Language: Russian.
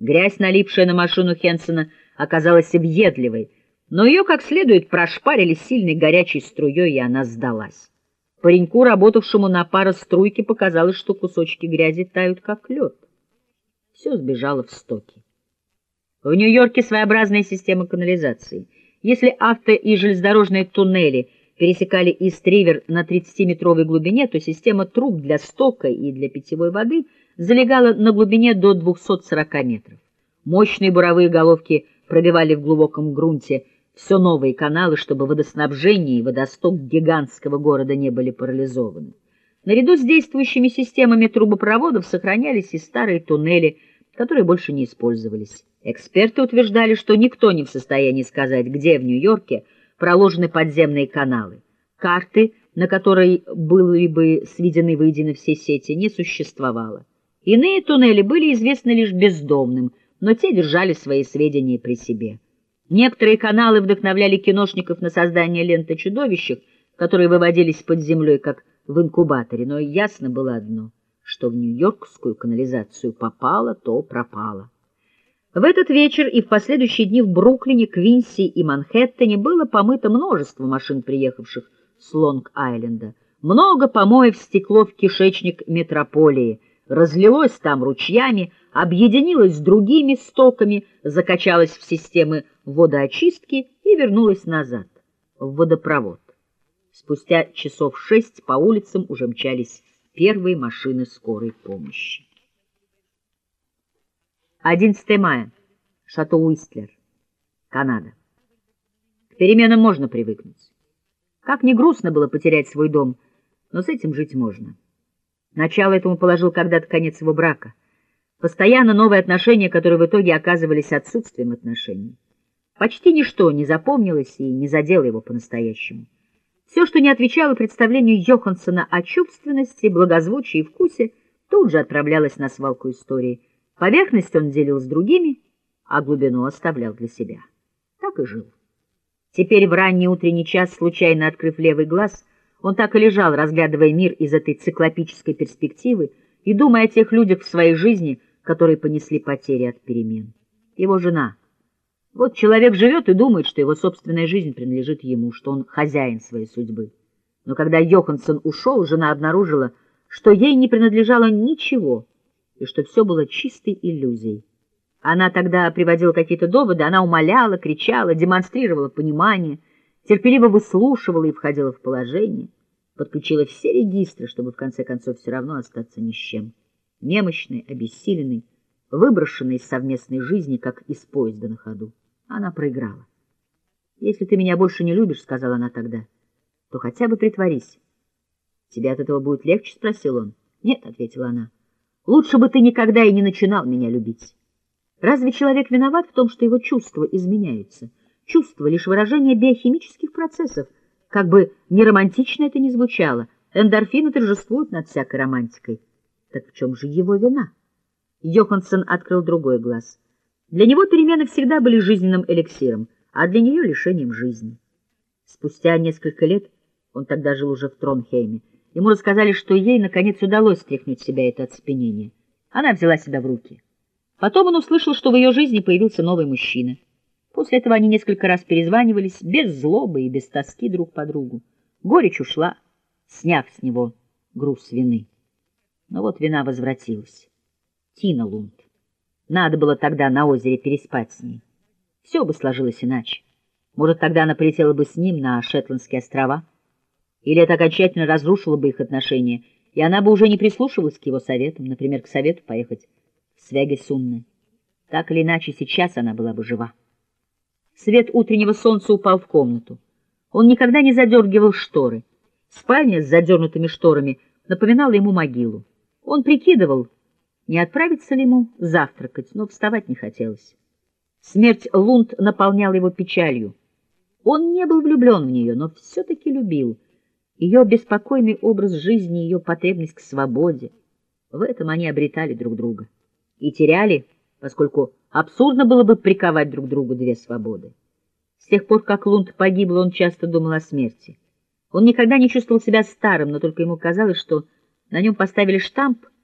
Грязь, налипшая на машину Хенсона, оказалась въедливой, но ее как следует прошпарили сильной горячей струей, и она сдалась. Пареньку, работавшему на пароструйке, показалось, что кусочки грязи тают, как лед. Все сбежало в стоки. В Нью-Йорке своеобразная система канализации. Если авто- и железнодорожные туннели пересекали Ист-Ривер на 30-метровой глубине, то система труб для стока и для питьевой воды залегала на глубине до 240 метров. Мощные буровые головки пробивали в глубоком грунте все новые каналы, чтобы водоснабжение и водосток гигантского города не были парализованы. Наряду с действующими системами трубопроводов сохранялись и старые туннели, которые больше не использовались. Эксперты утверждали, что никто не в состоянии сказать, где в Нью-Йорке проложены подземные каналы. Карты, на которой были бы сведены воедино все сети, не существовало. Иные туннели были известны лишь бездомным, но те держали свои сведения при себе. Некоторые каналы вдохновляли киношников на создание ленты чудовищек, которые выводились под землей, как в инкубаторе, но ясно было одно, что в нью-йоркскую канализацию попало, то пропало. В этот вечер и в последующие дни в Бруклине, Квинси и Манхэттене было помыто множество машин, приехавших с Лонг-Айленда. Много помоев стекло в кишечник метрополии, разлилось там ручьями, объединилось с другими стоками, закачалось в системы водоочистки и вернулось назад, в водопровод. Спустя часов шесть по улицам уже мчались первые машины скорой помощи. 11 мая. Шато Уистлер, Канада. К переменам можно привыкнуть. Как ни грустно было потерять свой дом, но с этим жить можно. Начало этому положил когда-то конец его брака. Постоянно новые отношения, которые в итоге оказывались отсутствием отношений. Почти ничто не запомнилось и не задело его по-настоящему. Все, что не отвечало представлению Йоханссона о чувственности, благозвучии и вкусе, тут же отправлялось на свалку истории. Поверхность он делил с другими, а глубину оставлял для себя. Так и жил. Теперь в ранний утренний час, случайно открыв левый глаз, он так и лежал, разглядывая мир из этой циклопической перспективы и думая о тех людях в своей жизни, которые понесли потери от перемен. Его жена. Вот человек живет и думает, что его собственная жизнь принадлежит ему, что он хозяин своей судьбы. Но когда Йоханссон ушел, жена обнаружила, что ей не принадлежало ничего, и что все было чистой иллюзией. Она тогда приводила какие-то доводы, она умоляла, кричала, демонстрировала понимание, терпеливо выслушивала и входила в положение, подключила все регистры, чтобы в конце концов все равно остаться ни с чем. Немощной, обессиленной, выброшенной из совместной жизни, как из поезда на ходу. Она проиграла. «Если ты меня больше не любишь, — сказала она тогда, — то хотя бы притворись». «Тебе от этого будет легче?» — спросил он. «Нет», — ответила она. «Лучше бы ты никогда и не начинал меня любить». Разве человек виноват в том, что его чувства изменяются? Чувство — лишь выражение биохимических процессов. Как бы не романтично это ни звучало, эндорфины торжествуют над всякой романтикой. Так в чем же его вина? Йоханссон открыл другой глаз. Для него перемены всегда были жизненным эликсиром, а для нее — лишением жизни. Спустя несколько лет, он тогда жил уже в Тронхейме, ему рассказали, что ей, наконец, удалось стряхнуть себя это оцепенение. Она взяла себя в руки — Потом он услышал, что в ее жизни появился новый мужчина. После этого они несколько раз перезванивались, без злобы и без тоски друг по другу. Горечь ушла, сняв с него груз вины. Но вот вина возвратилась. Тина Лунд. Надо было тогда на озере переспать с ней. Все бы сложилось иначе. Может, тогда она полетела бы с ним на Шетландские острова? Или это окончательно разрушило бы их отношения, и она бы уже не прислушивалась к его советам, например, к совету поехать Свяги Так или иначе, сейчас она была бы жива. Свет утреннего солнца упал в комнату. Он никогда не задергивал шторы. Спальня с задернутыми шторами напоминала ему могилу. Он прикидывал, не отправиться ли ему завтракать, но вставать не хотелось. Смерть Лунд наполняла его печалью. Он не был влюблен в нее, но все-таки любил. Ее беспокойный образ жизни, ее потребность к свободе. В этом они обретали друг друга и теряли, поскольку абсурдно было бы приковать друг другу две свободы. С тех пор, как Лунд погибл, он часто думал о смерти. Он никогда не чувствовал себя старым, но только ему казалось, что на нем поставили штамп